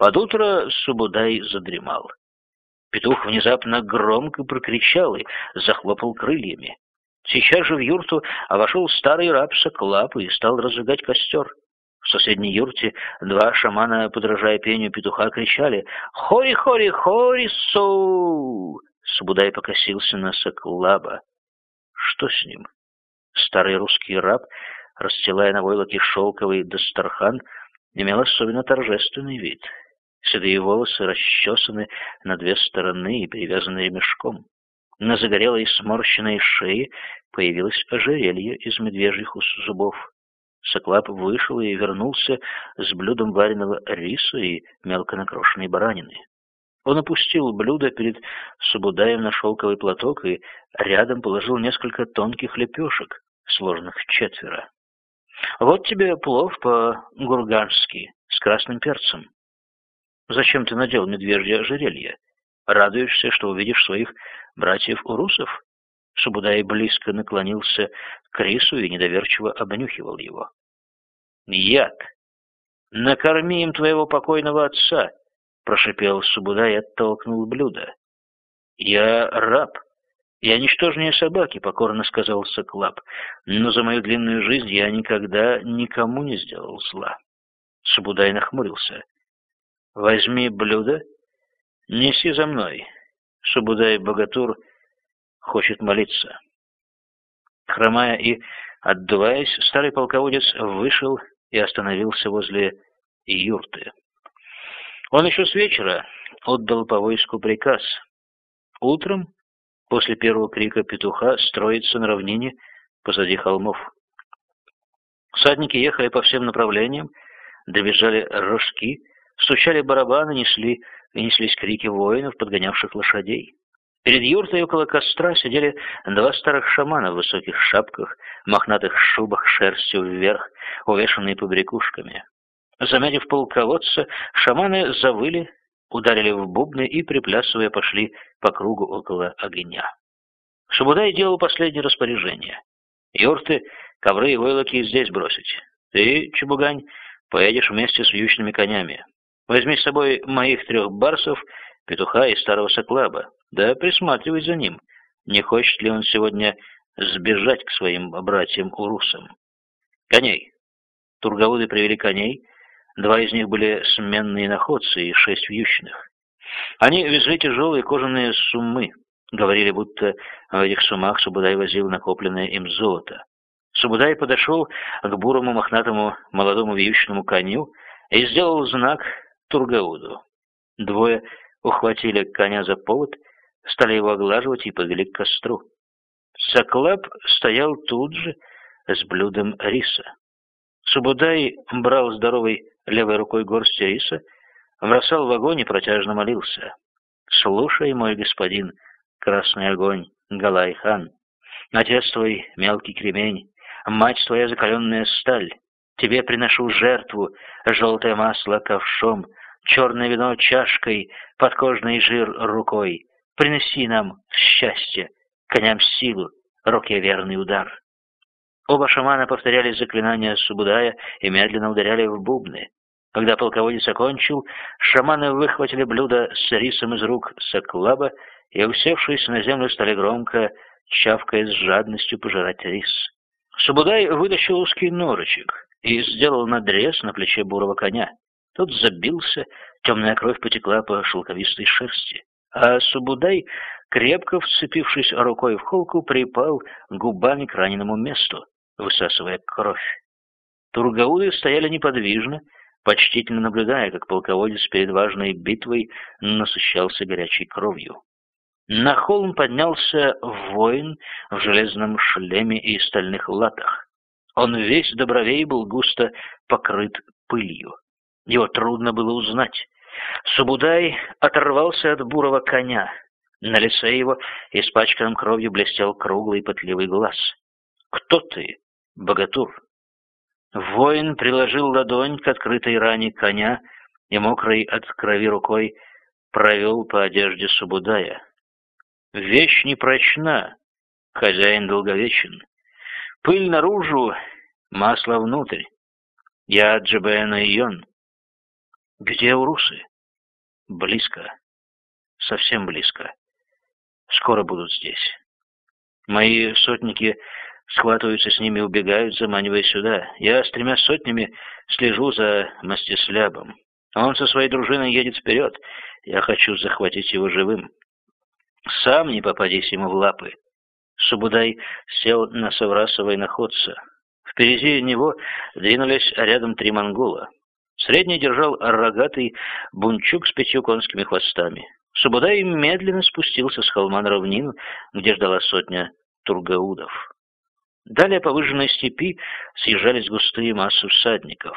Под утро Субудай задремал. Петух внезапно громко прокричал и захлопал крыльями. Сейчас же в юрту вошел старый раб Соклап и стал разжигать костер. В соседней юрте два шамана, подражая пению петуха, кричали «Хори-хори-хори-соу!» Субудай покосился на Соклаба. Что с ним? Старый русский раб, расстилая на войлоке шелковый дастархан, имел особенно торжественный вид. Седые волосы расчесаны на две стороны и привязаны ремешком. На загорелой сморщенной шее появилось ожерелье из медвежьих зубов. Соклап вышел и вернулся с блюдом вареного риса и мелко накрошенной баранины. Он опустил блюдо перед Субудаем на шелковый платок и рядом положил несколько тонких лепешек, сложенных четверо. «Вот тебе плов по-гургански с красным перцем. Зачем ты надел медвежье ожерелье? Радуешься, что увидишь своих братьев-урусов?» Субудай близко наклонился к рису и недоверчиво обнюхивал его. «Яд! Накорми им твоего покойного отца!» — прошипел Субудай и оттолкнул блюдо. «Я раб. Я ничтожнее собаки», — покорно сказал Соклап. «Но за мою длинную жизнь я никогда никому не сделал зла». Субудай нахмурился. «Возьми блюдо, неси за мной». Субудай-богатур хочет молиться. Хромая и отдуваясь, старый полководец вышел и остановился возле юрты. Он еще с вечера отдал по войску приказ. Утром, после первого крика петуха, строиться на равнине позади холмов. Всадники ехали по всем направлениям, добежали рожки, стучали барабаны, несли неслись крики воинов, подгонявших лошадей. Перед юртой около костра сидели два старых шамана в высоких шапках, мохнатых шубах шерстью вверх, увешанные побрякушками. Заметив полководца, шаманы завыли, ударили в бубны и, приплясывая, пошли по кругу около огня. Шабудай делал последнее распоряжение. Юрты, ковры и войлоки здесь бросить. Ты, Чебугань, поедешь вместе с вьючными конями. Возьми с собой моих трех барсов, петуха и старого соклаба. Да присматривай за ним. Не хочет ли он сегодня сбежать к своим братьям-урусам? Коней. Тургауды привели коней, Два из них были сменные находцы и шесть вьючных. Они везли тяжелые кожаные суммы. Говорили, будто в этих сумах Субудай возил накопленное им золото. Субудай подошел к бурому мохнатому молодому вьючному коню и сделал знак Тургауду. Двое ухватили коня за повод, стали его оглаживать и повели к костру. Соклап стоял тут же с блюдом риса. Субудай брал здоровый левой рукой горсть риса, бросал в огонь и протяжно молился. «Слушай, мой господин, красный огонь, Галай-хан, отец твой мелкий кремень, мать твоя закаленная сталь, тебе приношу жертву, желтое масло ковшом, черное вино чашкой, подкожный жир рукой, принеси нам счастье, коням силу, руке верный удар». Оба шамана повторяли заклинания Субудая и медленно ударяли в бубны. Когда полководец окончил, шаманы выхватили блюдо с рисом из рук Саклаба и, усевшись на землю, стали громко, чавкая с жадностью пожирать рис. Субудай вытащил узкий норочек и сделал надрез на плече бурого коня. Тот забился, темная кровь потекла по шелковистой шерсти. А Субудай, крепко вцепившись рукой в холку, припал губами к раненому месту, высасывая кровь. Тургауды стояли неподвижно, почтительно наблюдая, как полководец перед важной битвой насыщался горячей кровью. На холм поднялся воин в железном шлеме и стальных латах. Он весь до бровей был густо покрыт пылью. Его трудно было узнать. Субудай оторвался от бурого коня. На лице его, испачканном кровью, блестел круглый пытливый глаз. «Кто ты, богатур?» Воин приложил ладонь к открытой ране коня и мокрой от крови рукой провел по одежде Субудая. Вещь непрочна, хозяин долговечен. Пыль наружу, масло внутрь. Я Джебена Йон. Где урусы? Близко. Совсем близко. Скоро будут здесь. Мои сотники схватываются с ними, убегают, заманивая сюда. Я с тремя сотнями слежу за Мастислябом. Он со своей дружиной едет вперед. Я хочу захватить его живым. Сам не попадись ему в лапы. Субудай сел на Саврасова и находца. Впереди него двинулись рядом три монгола. Средний держал рогатый бунчук с пятью конскими хвостами. Субудай медленно спустился с холма на равнину, где ждала сотня тургаудов. Далее по выжженной степи съезжались густые массы всадников.